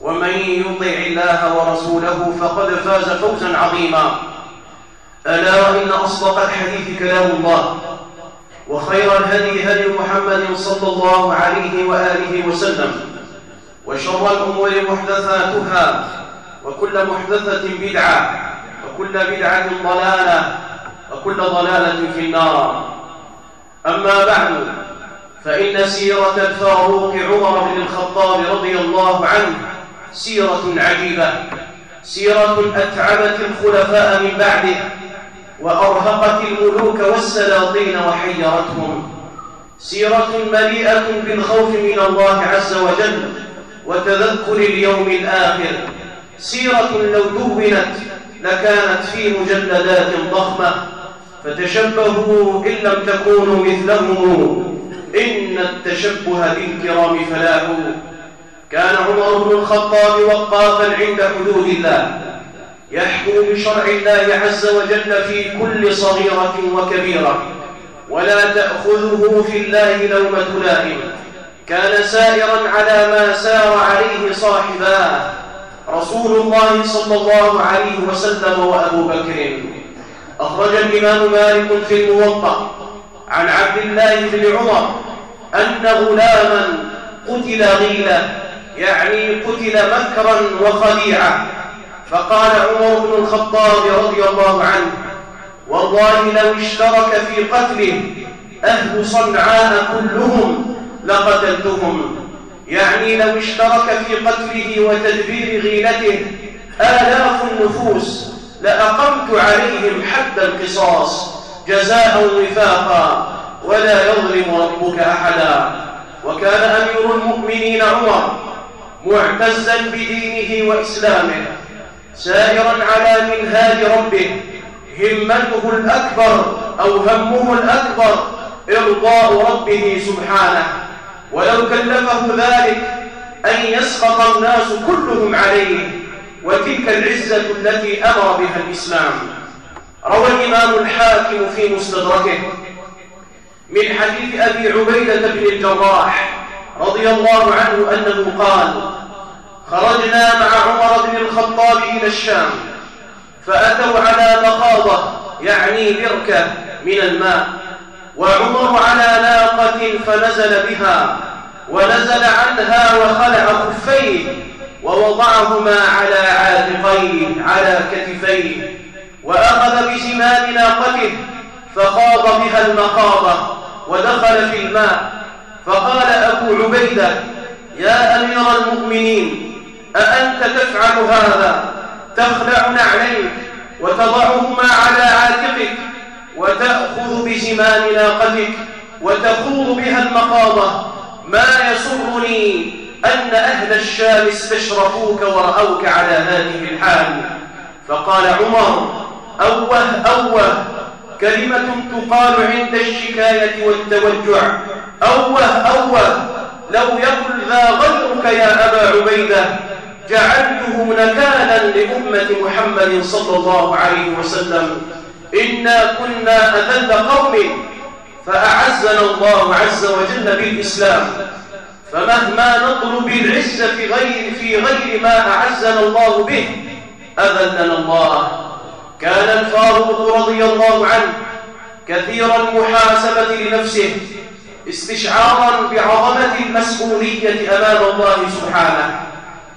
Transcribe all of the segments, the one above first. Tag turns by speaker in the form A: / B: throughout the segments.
A: ومن يطع الله ورسوله فقد فاز فوزا عظيما. ألا وإن أصدق الحديث كلام الله وخير الهدي هدي محمد صلى الله عليه وآله وسلم وشر الأمور محدثاتها وكل محدثة بدعة وكل بدعة ضلالة وكل ضلالة في النار. أما بعد فإن سيرة الفاروق عمر بن الخطاب رضي الله عنه سيرة عجيبة سيرة أتعبت الخلفاء من بعده وأرهقت الملوك والسلاطين وحيرتهم. سيرة مليئة بالخوف من الله عز وجل وتذكر اليوم الآخر. سيرة لو دونت لكانت في مجلدات ضخمة فتشبهوا إن لم تكونوا مثلهم. إن التشبه بالكرام فلاح كان عمر بن الخطاب وقافا عند حدود الله يحكم بشرع الله عز وجل في كل صغيرة وكبيرة ولا تأخذه في الله لومة لائم. كان سائرا على ما سار عليه صاحباه رسول الله صلى الله عليه وسلم وأبو بكر. أخرج الإمام مالك في الموطأ عن عبد الله بن عمر أن غلاما قتل غيلة يعني قتل مكرا وخديعة. فقال عمر بن الخطاب رضي الله عنه والله لو اشترك في قتله أهل صنعاء كلهم لقتلتهم. يعني لو اشترك في قتله وتدبير غيلته آلاف النفوس لأقمت عليهم حد القصاص جزاء وفاقا ولا يظلم ربك أحدا. وكان أمير المؤمنين عمر معتزا بدينه وإسلامه سائرا على منهاج ربه همته الأكبر أو همه الأكبر إرضاء ربه سبحانه. ولو كلفه ذلك أن يسقط الناس كلهم عليه وتلك العزة التي أمر بها الإسلام. روى الإمام الحاكم في مستدركه من حديث أبي عبيدة بن الجراح رضي الله عنه أنه قال خرجنا مع عمر بن الخطاب إلى الشام فأتوا على مخاضة يعني بركة من الماء وعمر على ناقة فنزل بها ونزل عنها وخلع خفيه ووضعهما على عاتقيه على كتفيه وأخذ بزمام ناقته فخاض بها المخاضة ودخل في الماء فقال أبو عبيدة يا أمير المؤمنين أأنت تفعل هذا؟ تخلع نعليك وتضعهما على عاتقك وتأخذ بزمام ناقتك وتخوض بها المقاضة ما يسرني أن أهل الشام استشرفوك ورأوك على هذه الحال. فقال عمر أوه أوه كلمة تقال عند الشكاية والتوجع. أوه أوه لو يقل ذا غيرك يا أبا عبيدة جعلته نكالا لأمة محمد صلى الله عليه وسلم. إنا كنا أذل قوم فأعزنا الله عز وجل بالإسلام. فمهما نطلب العزة في غير, في غير ما أعزنا الله به أذلنا الله. كان الفاروق رضي الله عنه كثير المحاسبة لنفسه. استشعارا بعظمة المسؤولية أمام الله سبحانه.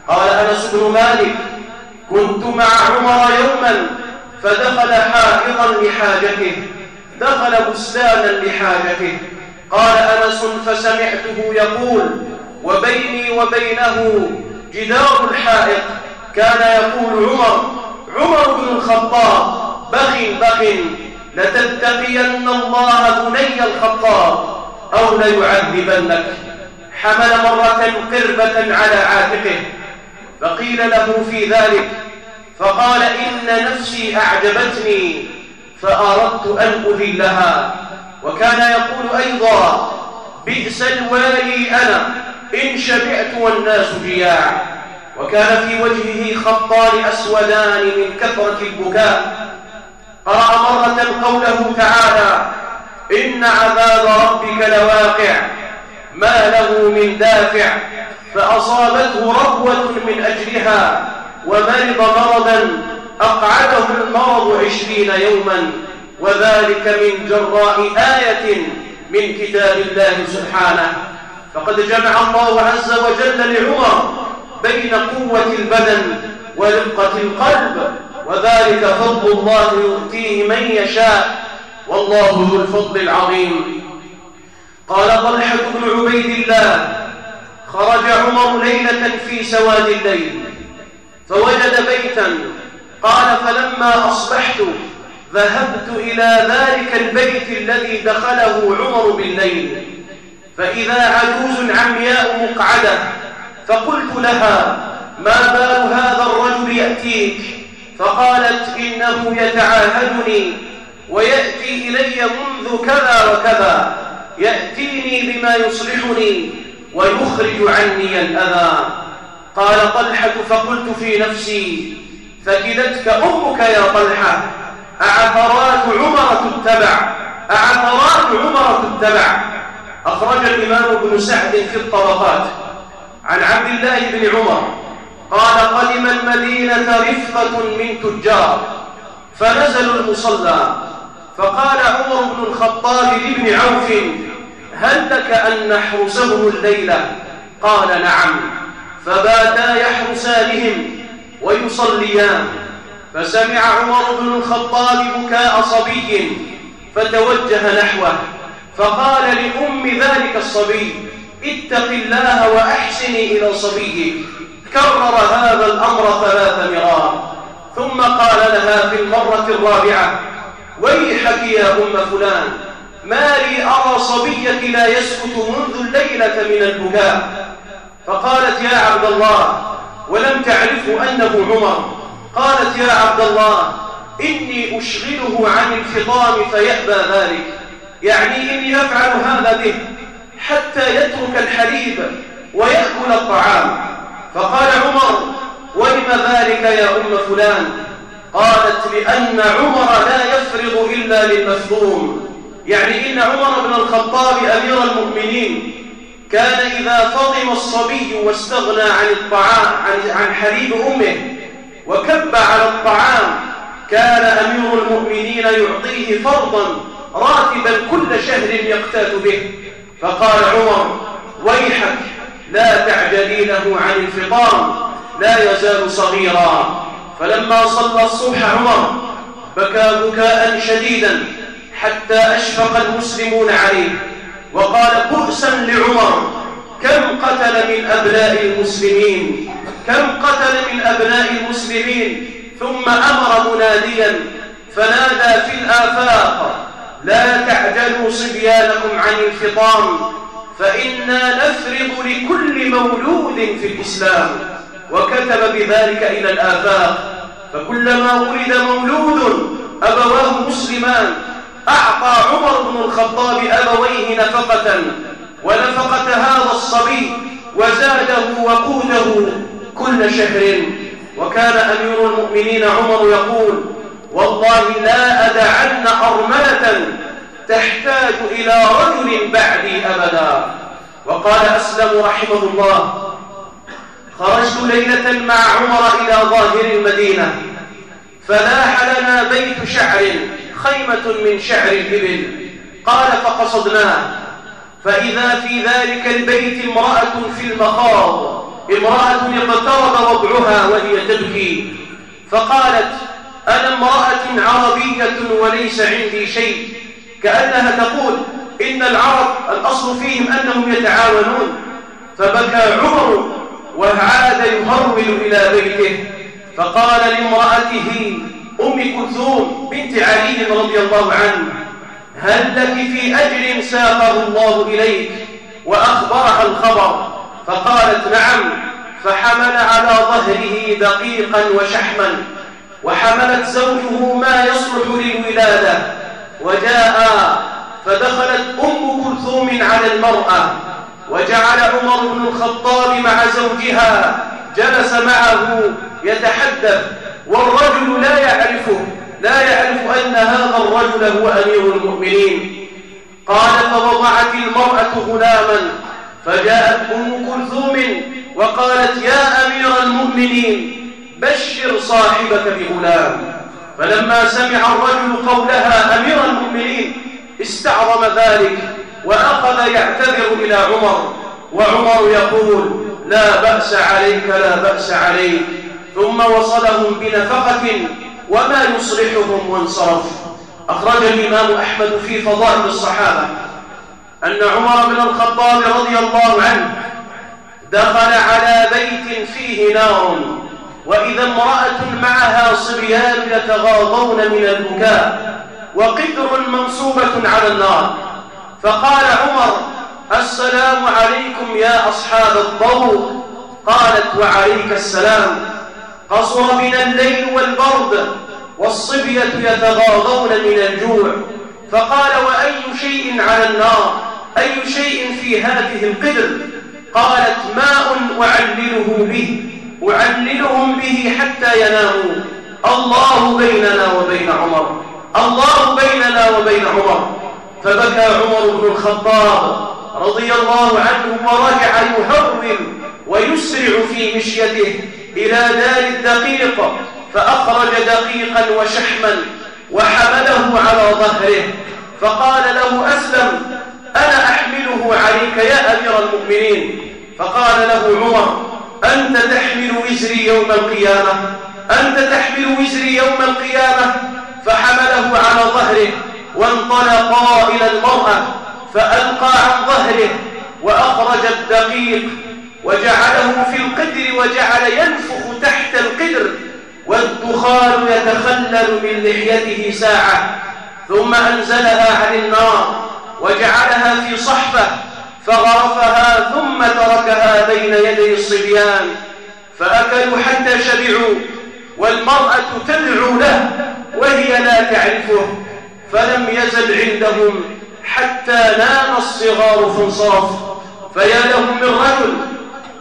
A: قال أنس بن مالك كنت مع عمر يوما فدخل حائطا لحاجته دخل بستانا لحاجته. قال أنس فسمعته يقول وبيني وبينه جدار الحائط كان يقول عمر عمر بن الخطاب بخ بخ لتتقين الله بني الخطاب. أو ليعذبنك. حمل مرة قربة على عاتقه فقيل له في ذلك فقال إن نفسي أعجبتني فأردت أن أذلها. وكان يقول أيضا بئس الوالي أنا إن شبعت والناس جياع. وكان في وجهه خطان أسودان من كثرة البكاء. قرأ مرة قوله تعالى إن عذاب ربك لواقع. ما له من دافع. فأصابته ربوة من أجلها ومرض مرضا أقعده المرض عشرين يوما. وذلك من جراء آية من كتاب الله سبحانه. فقد جمع الله عز وجل لعمر بين قوة البدن ورقة القلب. وذلك فضل الله يؤتيه من يشاء. والله ذو الفضل العظيم. قال طلحة بن عبيد الله خرج عمر ليلة في سواد الليل فوجد بيتا قال فلما أصبحت ذهبت إلى ذلك البيت الذي دخله عمر بالليل فإذا عجوز عمياء مقعدة فقلت لها ما بال هذا الرجل يأتيك؟ فقالت إنه يتعاهدني ويأتي إلي منذ كذا وكذا. يأتيني بما يصلحني ويخرج عني الأذى. قال طلحة فقلت في نفسي فكدتك أمك يا طلحة؟ أعثرات عمر تتبع؟ أعثرات عمر تتبع؟ أخرج الإمام ابن سعد في الطبقات. عن عبد الله بن عمر قال قدم المدينة رفقة من تجار فنزلوا المصلى فقال عمر بن الخطاب لابن عوف هل لك أن نحرسهم الليلة قال نعم. فباتا يحرسانهم ويصليان. فسمع عمر بن الخطاب بكاء صبي فتوجه نحوه. فقال لأم ذلك الصبي اتق الله وأحسني إلى صبيك كرر هذا الأمر ثلاث مرار ثم قال لها في المرة الرابعة ويحك يا أم فلان ما لي أرى صبيك لا يسكت منذ الليلة من البكاء. فقالت يا عبد الله ولم تعرفوا أنه عمر. قالت يا عبد الله إني أشغله عن الفطام فيأبى ذلك. يعني إني أفعل هذا به حتى يترك الحليب ويأكل الطعام. فقال عمر ولم ذلك يا أم فلان؟ قالت لأن عمر لا يفرض إلا للمفهوم يعني إن عمر بن الخطاب أمير المؤمنين كان إذا فطم الصبي واستغنى عن الطعام عن, حليب أمه وكب على الطعام كان أمير المؤمنين يعطيه فرضا راتبا كل شهر يقتات به. فقال عمر ويحك لا تعجلي له عن الفطام لا يزال صغيرا. فلما صلى الصبح عمر بكى بكاء شديدا حتى أشفق المسلمون عليه وقال بؤسا لعمر كم قتل من أبناء المسلمين؟ كم قتل من أبناء المسلمين؟ ثم أمر مناديا فنادى في الآفاق لا تعجلوا صبيانكم عن الفطام فإنا نفرض لكل مولود في الإسلام. وكتب بذلك إلى الآفاق. فكلما ولد مولود أبواه مسلمان أعطى عمر بن الخطاب أبويه نفقة ونفقة هذا الصبي وزاده وقوته كل شهر. وكان أمير المؤمنين عمر يقول والله لا أدعن أرملة تحتاج إلى رجل بعدي أبدا. وقال أسلم رحمه الله خرجت ليلة مع عمر إلى ظاهر المدينة. فلاح لنا بيت شعر خيمة من شعر الإبل. قال فقصدناه. فإذا في ذلك البيت امرأة في المخاض. امرأة اقترب وضعها وهي تبكي. فقالت أنا امرأة عربية وليس عندي شيء. كأنها تقول إن العرب الأصل فيهم أنهم يتعاونون. فبكى عمر وعاد يهرول إلى بيته. فقال لامرأته أم كلثوم بنت علي رضي الله عنه هل لك في أجر ساقه الله إليك؟ وأخبرها الخبر. فقالت نعم. فحمل على ظهره دقيقا وشحما وحملت زوجه ما يصلح للولادة. وجاء فدخلت أم كلثوم على المرأة. وجعل عمر بن الخطاب مع زوجها جلس معه يتحدث والرجل لا يعرفه لا يعرف أن هذا الرجل هو أمير المؤمنين. قال فوضعت المرأة غلاما فجاءت أم كلثوم وقالت يا أمير المؤمنين بشر صاحبك بغلام. فلما سمع الرجل قولها أمير المؤمنين استعظم ذلك وأخذ يعتذر إلى عمر وعمر يقول لا بأس عليك لا بأس عليك. ثم وصلهم بنفقة وما يصلحهم وانصرف. أخرج الإمام أحمد في فضائل الصحابة أن عمر بن الخطاب رضي الله عنه دخل على بيت فيه نار وإذا امرأة معها صبيان يتغاضون من البكاء وقدر منصوبة على النار. فقال عمر السلام عليكم يا أصحاب الضوء. قالت وعليك السلام. قصر من الليل والبرد والصبية يتغاضون من الجوع. فقال وأي شيء على النار؟ أي شيء في هذه القدر؟ قالت ماء أعلله به. أعللهم به حتى يناموا. الله بيننا وبين عمر. الله بيننا وبين عمر. فبكى عمر بن الخطاب رضي الله عنه ورجع يهرول ويسرع في مشيته إلى دار الدقيق فأخرج دقيقا وشحما وحمله على ظهره فقال له أسلم أنا أحمله عليك يا أمير المؤمنين؟ فقال له عمر أنت تحمل وزري يوم القيامة أنت تحمل وزري يوم القيامة؟ فحمله على ظهره وانطلقا إلى المرأة فألقى عن ظهره وأخرج الدقيق وجعله في القدر وجعل ينفخ تحت القدر والدخان يتخلل من لحيته ساعة ثم أنزلها عن النار وجعلها في صحفة فغرفها ثم تركها بين يدي الصبيان فأكلوا حتى شبعوا والمرأة تدعو له وهي لا تعرفه فلم يزل عندهم حتى نام الصغار فانصرف فيا له من رجل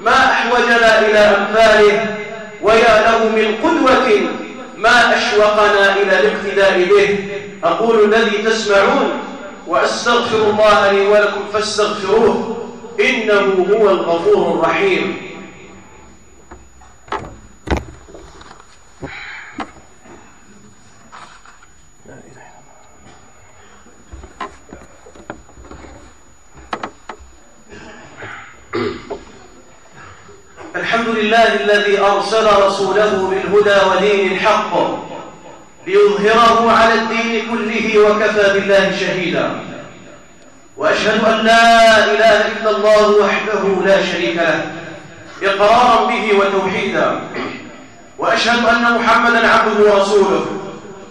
A: ما أحوجنا إلى أمثاله ويا له من قدوة ما أشوقنا إلى الاقتداء به. أقول الذي تسمعون وأستغفر الله لي ولكم فاستغفروه إنه هو الغفور الرحيم. الحمد لله الذي أرسل رسوله بالهدى ودين الحق ليظهره على الدين كله وكفى بالله شهيدا. وأشهد أن لا إله إلا الله وحده لا شريك له إقرارا به وتوحيدا. وأشهد أن محمدا عبده ورسوله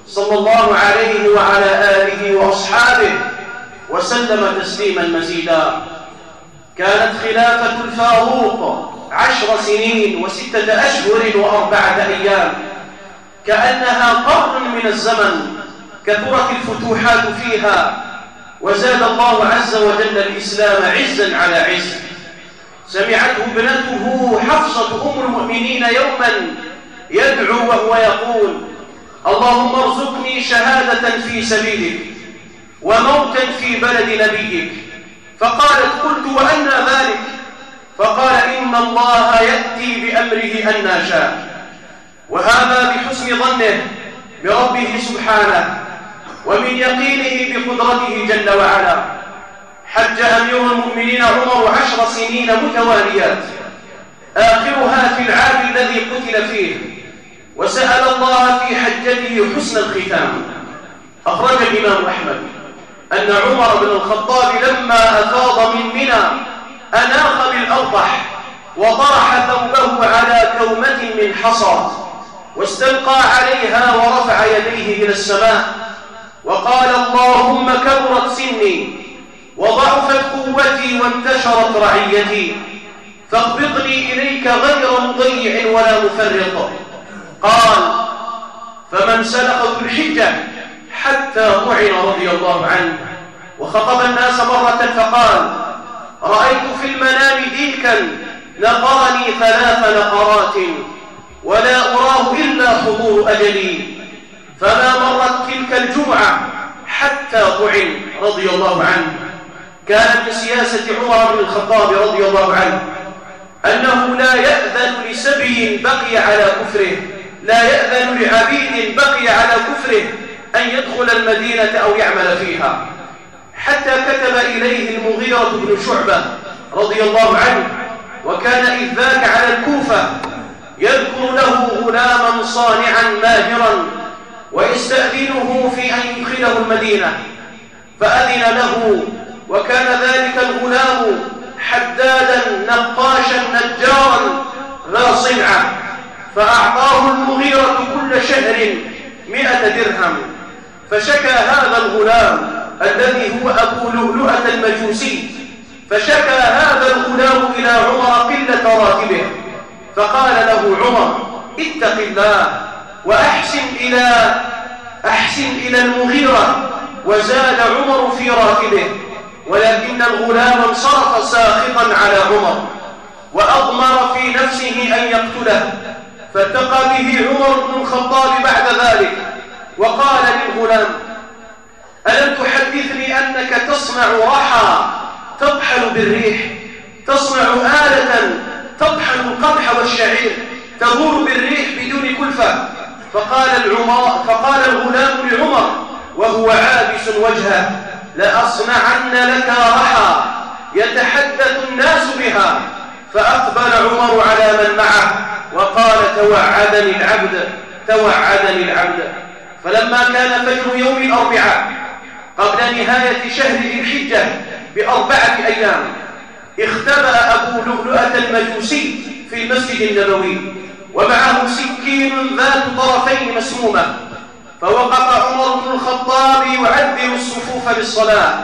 A: صلى الله عليه وعلى آله وأصحابه وسلم تسليما مزيدا. كانت خلافة الفاروق عشر سنين وستة أشهر وأربعة أيام. كأنها قرن من الزمن كثرت الفتوحات فيها وزاد الله عز وجل الإسلام عزا على عز سمعته ابنته حفصة أم المؤمنين يوما يدعو وهو يقول اللهم ارزقني شهادة في سبيلك وموتا في بلد نبيك فقالت قلت وأنى ذلك فقال إن الله يأتي بأمره أن شاء وهذا بحسن ظنه بربه سبحانه ومن يقينه بقدرته جل وعلا. حج أمير المؤمنين عمر عشر سنين متواليات. آخرها في العام الذي قتل فيه. وسأل الله في حجته حسن الختام. أخرج الإمام أحمد. أن عمر بن الخطاب لما أفاض من منى أناخ بالأرضح وطرح ثوبه على كومة من حصى واستلقى عليها ورفع يديه إلى السماء وقال اللهم كبرت سني وضعفت قوتي وانتشرت رعيتي فاقبضني إليك غير مضيع ولا مفرط. قال فمن سلق ذو الحجة حتى طعن رضي الله عنه. وخطب الناس مرة فقال رأيت في المنام ديكا نقرني ثلاث نقرات ولا أراه إلا حضور أجلي. فما مرت تلك الجمعة حتى طعن رضي الله عنه. كان من سياسة عمر بن الخطاب رضي الله عنه أنه لا يأذن لسبي بقي على كفره لا يأذن لعبيد بقي على كفره أن يدخل المدينة أو يعمل فيها. حتى كتب إليه المغيرة بن شعبة رضي الله عنه وكان إذ ذاك على الكوفة يذكر له غلاما صانعا ماهرا ويستأذنه في أن يدخله المدينة. فأذن له وكان ذلك الغلام حدادا نقاشا نجارا ذا صنعة فأعطاه المغيرة كل شهر مئة درهم. فشكى هذا الغلام الذي هو أبو لؤلؤة المجوسي. فشكى هذا الغلام إلى عمر قلة راتبه. فقال له عمر اتق الله وأحسن إلى أحسن إلى المغيرة. وزاد عمر في راتبه. ولكن الغلام انصرف ساخطا على عمر. وأضمر في نفسه أن يقتله. فالتقى به عمر بن الخطاب بعد ذلك. وقال للغلام ألم تحدثني أنك تصنع رحى تطحن بالريح تصنع آلة تطحن القمح والشعير تدور بالريح بدون كلفة؟ فقال, العمر فقال الغلام لعمر وهو عابس وجهه لأصنعن لك رحى يتحدث الناس بها. فأقبل عمر على من معه وقال توعدني العبد توعدني العبد. فلما كان فجر يوم الأربعاء قبل نهاية شهر ذي الحجة بأربعة أيام اختبأ أبو لؤلؤة المجوسي في المسجد النبوي ومعه سكين ذات طرفين مسمومة فوقف عمر بن الخطاب يعذر الصفوف بالصلاة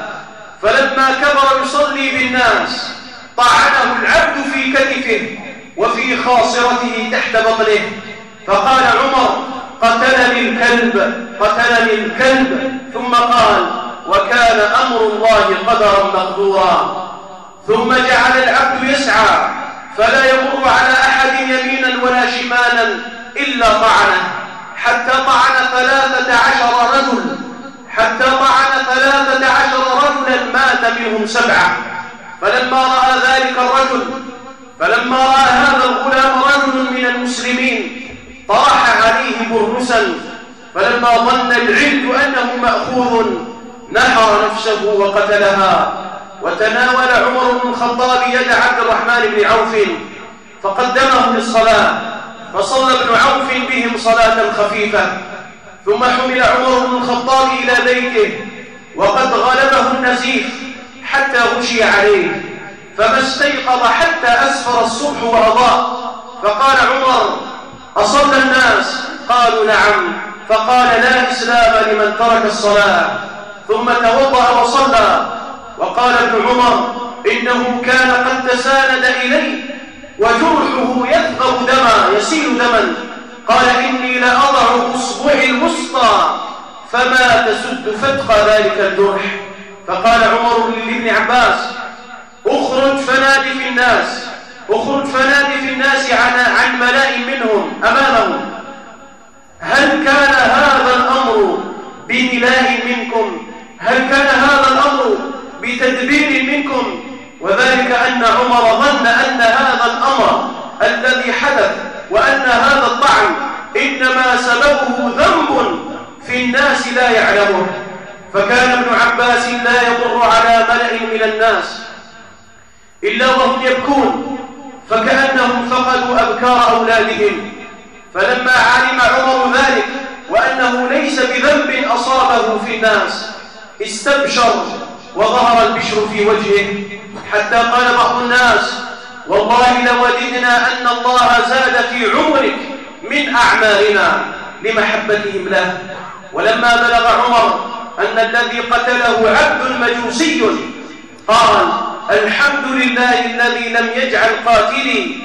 A: فلما كبر يصلي بالناس طعنه العبد في كتفه وفي خاصرته تحت بطنه فقال عمر قتلني الكلب قتلني الكلب ثم قال وكان أمر الله قدرا مقدورا. ثم جعل العبد يسعى فلا يمر على أحد يمينا ولا شمالا إلا طعنه. حتى طعن ثلاثة عشر رجل حتى طعن ثلاثة عشر رجلا مات منهم سبعة. فلما رأى ذلك الرجل فلما رأى هذا الغلام رجل من المسلمين طرح برسا فلما ظن العلم أنه مأخوذ نحر نفسه وقتلها. وتناول عمر بن الخطاب يد عبد الرحمن بن عوف فقدمه للصلاة. فصلى ابن عوف بهم صلاة خفيفة. ثم حمل عمر بن الخطاب إلى بيته وقد غلبه النزيف حتى غشي عليه. فما استيقظ حتى أسفر الصبح وأضاء فقال عمر أصلى الناس؟ قالوا نعم. فقال لا إسلام لمن ترك الصلاة. ثم توضأ وصلى. وقال ابن عمر إنه كان قد تساند إليه وجرحه يثغر دما يسيل دما. قال إني لأضع أصبعي الوسطى فما تسد فتق ذلك الجرح. فقال عمر لابن عباس اخرج فنادي في الناس. اخرج فنادي في الناس عن عن ملاء منهم أمامهم. هل كان هذا الأمر بملاء منكم؟ هل كان هذا الأمر بتدبير منكم؟ وذلك أن عمر ظن أن هذا الأمر الذي حدث وأن هذا الطعن إنما سببه ذنب في الناس لا يعلمه. فكان ابن عباس لا يضر على ملأ من الناس إلا وهم يبكون. فكأنهم فقدوا أبكار أولادهم. فلما علم عمر ذلك وأنه ليس بذنب أصابه في الناس استبشر وظهر البشر في وجهه. حتى قال بعض الناس والله لوددنا أن الله زاد في عمرك من أعمالنا لمحبتهم له. ولما بلغ عمر أن الذي قتله عبد مجوسي قال الحمد لله الذي لم يجعل قاتلي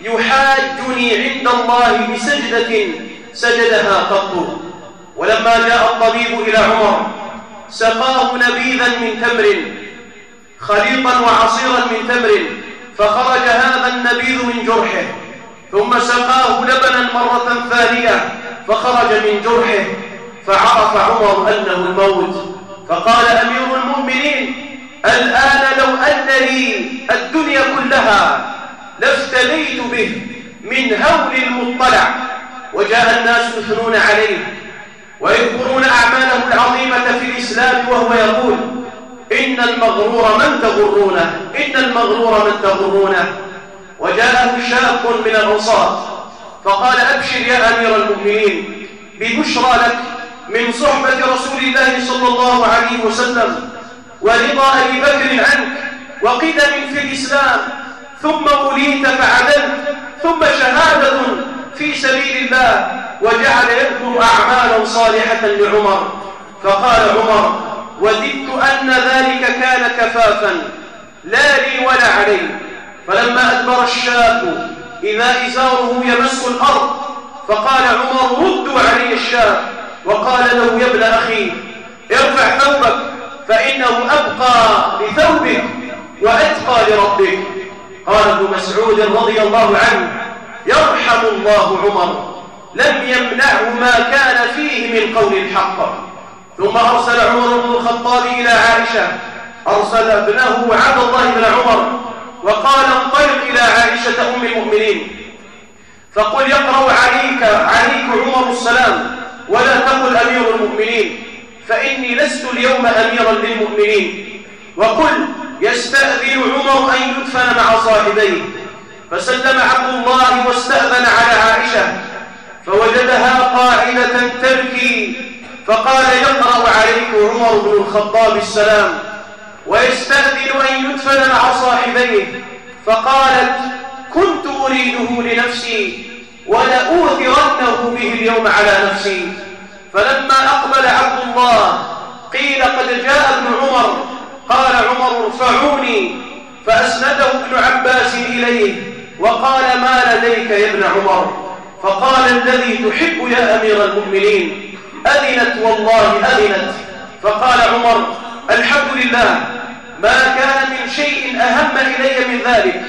A: يحاجني عند الله بسجدة سجدها قط. ولما جاء الطبيب إلى عمر سقاه نبيذا من تمر خليطا وعصيرا من تمر فخرج هذا النبيذ من جرحه ثم سقاه لبنا مرة ثانية فخرج من جرحه فعرف عمر أنه الموت فقال أمير المؤمنين الآن لو أن لي الدنيا كلها لافتديت به من هول المطلع وجاء الناس يثنون عليه ويذكرون أعماله العظيمة في الإسلام وهو يقول إن المغرور من تغرونه إن المغرور من تغرونه. وجاءه شاب من العصاة فقال أبشر يا أمير المؤمنين ببشرى لك من صحبة رسول الله صلى الله عليه وسلم. ورضا أبي بكر عنك وقدم في الإسلام ثم وليت فعدلت ثم شهادة في سبيل الله وجعل يذكر أعمالا صالحة لعمر. فقال عمر وددت أن ذلك كان كفافا لا لي ولا علي. فلما أدبر الشاب إذا إزاره يمس الأرض فقال عمر ردوا علي الشاب وقال له يا ابن أخي ارفع ثوبك. فإنه أبقى لثوبك وأتقى لربك. قال ابن مسعود رضي الله عنه يرحم الله عمر لم يمنعه ما كان فيه من قول الحق. ثم أرسل عمر بن الخطاب إلى عائشة أرسل ابنه عبد الله بن عمر وقال انطلق إلى عائشة أم المؤمنين. فقل يقرأ عليك عليك عمر السلام ولا تقل أمير المؤمنين. فإني لست اليوم أميرا للمؤمنين. وقل يستأذن عمر أن يدفن مع صاحبيه. فسلم عبد الله واستأذن على عائشة. فوجدها قاعدة تبكي. فقال يقرأ عليك عمر بن الخطاب السلام. ويستأذن أن يدفن مع صاحبيه. فقالت كنت أريده لنفسي. ولأوثرنه به اليوم على نفسي. فلما أقبل عبد الله قيل قد جاء ابن عمر قال عمر ارفعوني فأسنده ابن عباس إليه وقال ما لديك يا ابن عمر؟ فقال الذي تحب يا أمير المؤمنين أذنت والله أذنت. فقال عمر الحمد لله ما كان من شيء أهم إلي من ذلك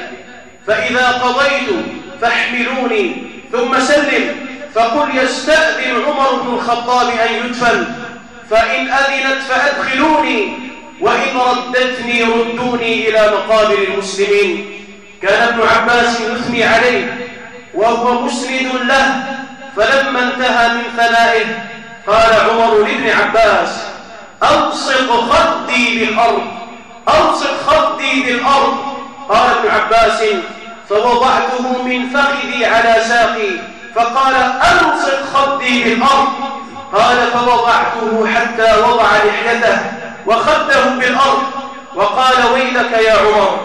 A: فإذا قضيت فاحملوني ثم سلم. فقل يستأذن عمر بن الخطاب أن يدفن فإن أذنت فأدخلوني وإن ردتني ردوني إلى مقابر المسلمين. كان ابن عباس يثني عليه وهو مسند له فلما انتهى من ثنائه قال عمر لابن عباس ألصق خدي بالأرض ألصق خدي بالأرض. قال ابن عباس فوضعته من فخذي على ساقي فقال ألصق خدي بالأرض قال فوضعته حتى وضع لحيته وخده بالأرض وقال ويلك يا عمر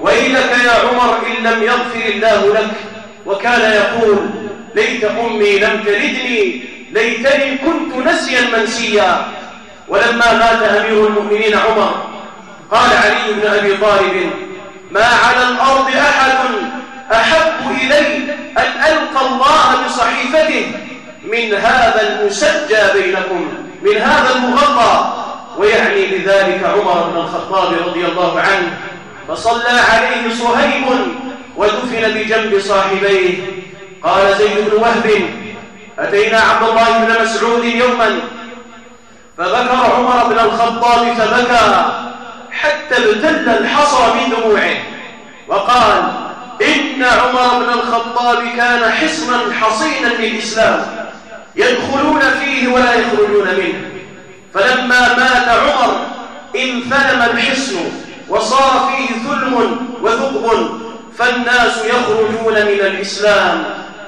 A: ويلك يا عمر إن لم يغفر الله لك. وكان يقول ليت أمي لم تلدني ليتني كنت نسيا منسيا. ولما مات أمير المؤمنين عمر قال علي بن أبي طالب ما على الأرض أحد أحب إلي أن ألقى الله بصحيفته من هذا المسجى بينكم من هذا المغطى. ويعني بذلك عمر بن الخطاب رضي الله عنه فصلى عليه صهيب ودفن بجنب صاحبيه. قال زيد بن وهب أتينا عبد الله بن مسعود يوما. فذكر عمر بن الخطاب فبكى حتى ابتل الحصى من دموعه وقال إن عمر بن الخطاب كان حصنا حصينا للإسلام. يدخلون فيه ولا يخرجون منه. فلما مات عمر انثلم الحصن وصار فيه ثلم وثقب فالناس يخرجون من الإسلام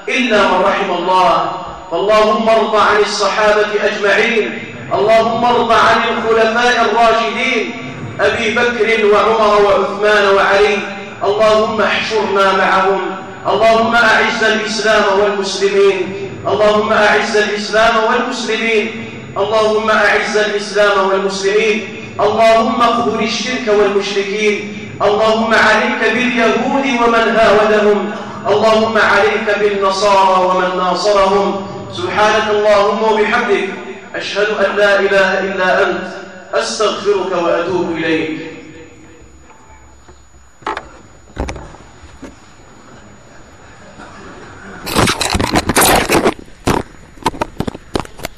A: إلا من رحم الله. فاللهم ارض عن الصحابة أجمعين. اللهم ارض عن الخلفاء الراشدين. أبي بكر وعمر وعثمان وعلي. اللهم احشرنا معهم. اللهم أعز الإسلام والمسلمين. اللهم أعز الإسلام والمسلمين. اللهم أعز الإسلام والمسلمين. اللهم اقبل الشرك والمشركين. اللهم عليك باليهود ومن هاودهم. اللهم عليك بالنصارى ومن ناصرهم. سبحانك اللهم وبحمدك. أشهد أن لا إله إلا أنت. أستغفرك وأتوب إليك.